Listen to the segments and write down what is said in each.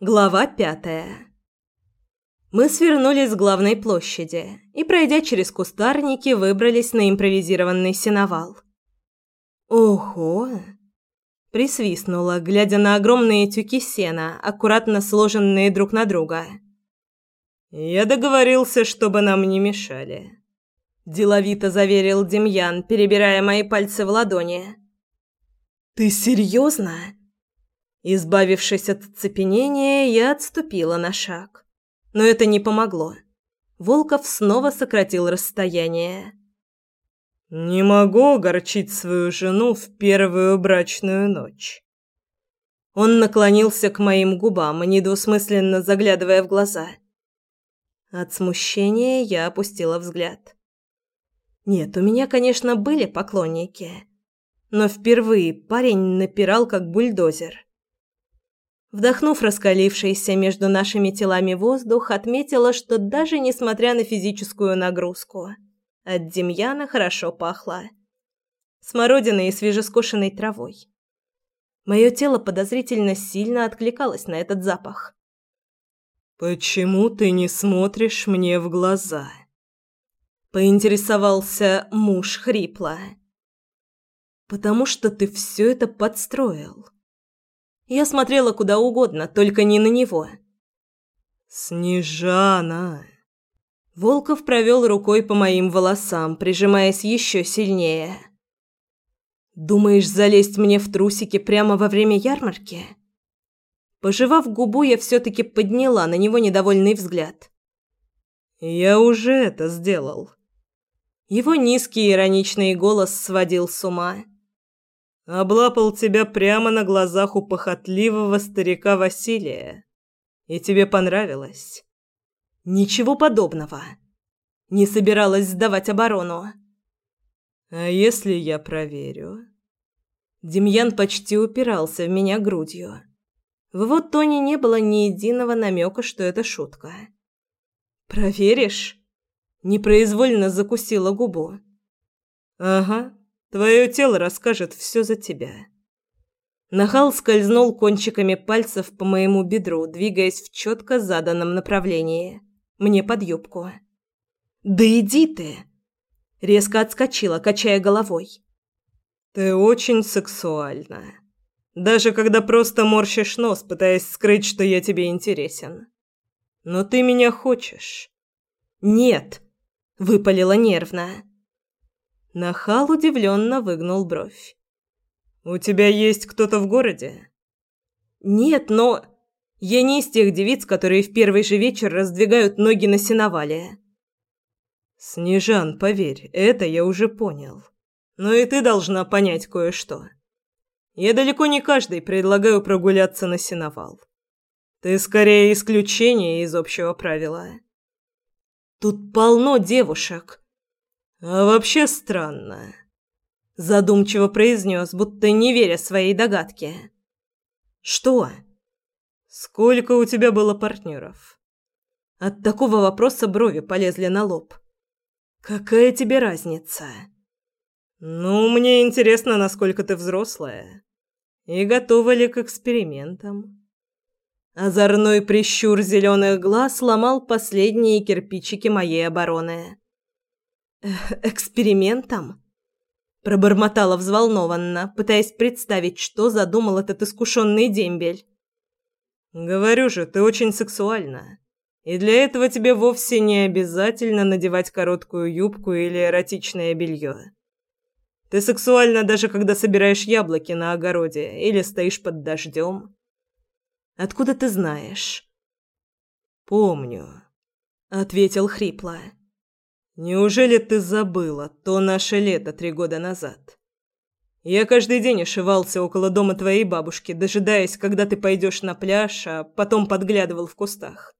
Глава пятая. Мы свернули с главной площади и, пройдя через кустарники, выбрались на импровизированный сеновал. «Ого!» – присвистнула, глядя на огромные тюки сена, аккуратно сложенные друг на друга. «Я договорился, чтобы нам не мешали», – деловито заверил Демьян, перебирая мои пальцы в ладони. «Ты серьезно?» Избавившись от оцепенения, я отступила на шаг. Но это не помогло. Волков снова сократил расстояние. «Не могу огорчить свою жену в первую брачную ночь». Он наклонился к моим губам, недвусмысленно заглядывая в глаза. От смущения я опустила взгляд. Нет, у меня, конечно, были поклонники, но впервые парень напирал как бульдозер. Вдохнув раскалившийся между нашими телами воздух, отметила, что даже несмотря на физическую нагрузку, от Демьяна хорошо пахло. Смородиной и свежескошенной травой. Мое тело подозрительно сильно откликалось на этот запах. «Почему ты не смотришь мне в глаза?» Поинтересовался муж хрипло. «Потому что ты все это подстроил». Я смотрела куда угодно, только не на него. «Снежана!» Волков провел рукой по моим волосам, прижимаясь еще сильнее. «Думаешь залезть мне в трусики прямо во время ярмарки?» Пожевав губу, я все-таки подняла на него недовольный взгляд. «Я уже это сделал». Его низкий ироничный голос сводил с ума. Облапал тебя прямо на глазах у похотливого старика Василия. И тебе понравилось? Ничего подобного. Не собиралась сдавать оборону. А если я проверю? Демьян почти упирался в меня грудью. В его тоне не было ни единого намека, что это шутка. «Проверишь?» Непроизвольно закусила губу. «Ага, Твое тело расскажет все за тебя». Нахал скользнул кончиками пальцев по моему бедру, двигаясь в четко заданном направлении. Мне под юбку. «Да иди ты!» Резко отскочила, качая головой. «Ты очень сексуальна. Даже когда просто морщишь нос, пытаясь скрыть, что я тебе интересен. Но ты меня хочешь». «Нет!» – выпалила нервно. Нахал удивленно выгнул бровь. «У тебя есть кто-то в городе?» «Нет, но...» «Я не из тех девиц, которые в первый же вечер раздвигают ноги на сеновале». «Снежан, поверь, это я уже понял. Но и ты должна понять кое-что. Я далеко не каждый предлагаю прогуляться на сеновал. Ты скорее исключение из общего правила». «Тут полно девушек», «А вообще странно», – задумчиво произнес, будто не веря своей догадке. «Что?» «Сколько у тебя было партнеров?» От такого вопроса брови полезли на лоб. «Какая тебе разница?» «Ну, мне интересно, насколько ты взрослая. И готова ли к экспериментам?» Озорной прищур зеленых глаз сломал последние кирпичики моей обороны экспериментом?» Пробормотала взволнованно, пытаясь представить, что задумал этот искушенный дембель. «Говорю же, ты очень сексуальна. И для этого тебе вовсе не обязательно надевать короткую юбку или эротичное белье. Ты сексуальна даже когда собираешь яблоки на огороде или стоишь под дождем. Откуда ты знаешь?» «Помню», — ответил хрипло. Неужели ты забыла то наше лето три года назад? Я каждый день ошивался около дома твоей бабушки, дожидаясь, когда ты пойдешь на пляж, а потом подглядывал в кустах.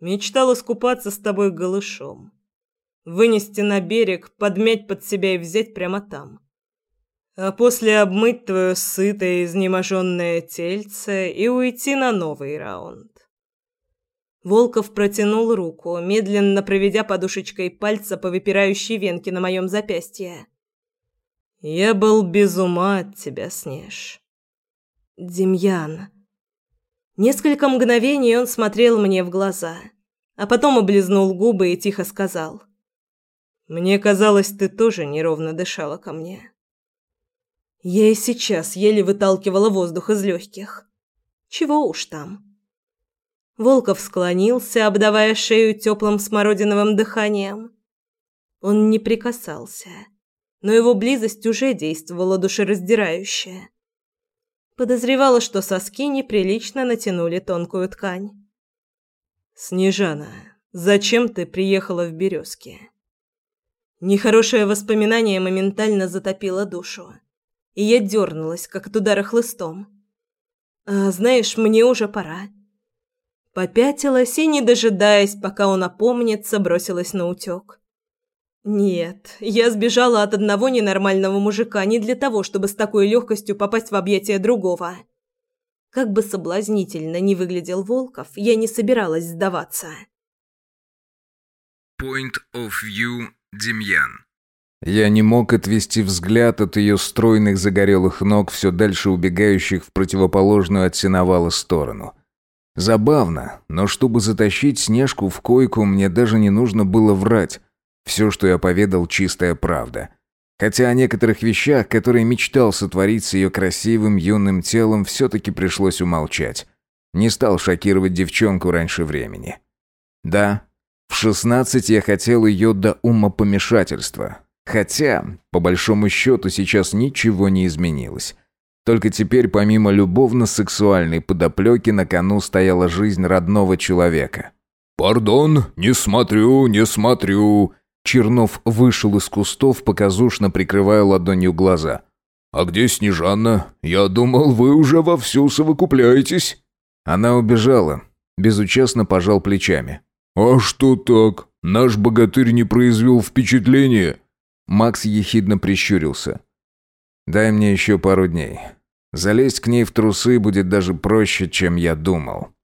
Мечтал искупаться с тобой голышом. Вынести на берег, подмять под себя и взять прямо там. А после обмыть твое сытое изнеможенное тельце и уйти на новый раунд. Волков протянул руку, медленно проведя подушечкой пальца по выпирающей венке на моем запястье. «Я был без ума от тебя, Снеж». «Демьян». Несколько мгновений он смотрел мне в глаза, а потом облизнул губы и тихо сказал. «Мне казалось, ты тоже неровно дышала ко мне». Я и сейчас еле выталкивала воздух из легких. Чего уж там. Волков склонился, обдавая шею теплым смородиновым дыханием. Он не прикасался, но его близость уже действовала душераздирающе. Подозревала, что соски неприлично натянули тонкую ткань. «Снежана, зачем ты приехала в Березки?» Нехорошее воспоминание моментально затопило душу, и я дернулась, как от удара хлыстом. «А знаешь, мне уже пора». Попятилась и, не дожидаясь, пока он опомнится, бросилась на утек. Нет, я сбежала от одного ненормального мужика не для того, чтобы с такой легкостью попасть в объятия другого. Как бы соблазнительно ни выглядел Волков, я не собиралась сдаваться. Point of view Демьян. Я не мог отвести взгляд от ее стройных загорелых ног, все дальше убегающих в противоположную от сеновала сторону. Забавно, но чтобы затащить Снежку в койку, мне даже не нужно было врать. Все, что я поведал, чистая правда. Хотя о некоторых вещах, которые мечтал сотворить с ее красивым юным телом, все-таки пришлось умолчать. Не стал шокировать девчонку раньше времени. Да, в шестнадцать я хотел ее до умопомешательства. Хотя, по большому счету, сейчас ничего не изменилось. Только теперь, помимо любовно-сексуальной подоплеки, на кону стояла жизнь родного человека. «Пардон, не смотрю, не смотрю», Чернов вышел из кустов, показушно прикрывая ладонью глаза. «А где Снежанна? Я думал, вы уже вовсю совокупляетесь». Она убежала. Безучастно пожал плечами. «А что так? Наш богатырь не произвел впечатления?» Макс ехидно прищурился. «Дай мне еще пару дней. Залезть к ней в трусы будет даже проще, чем я думал».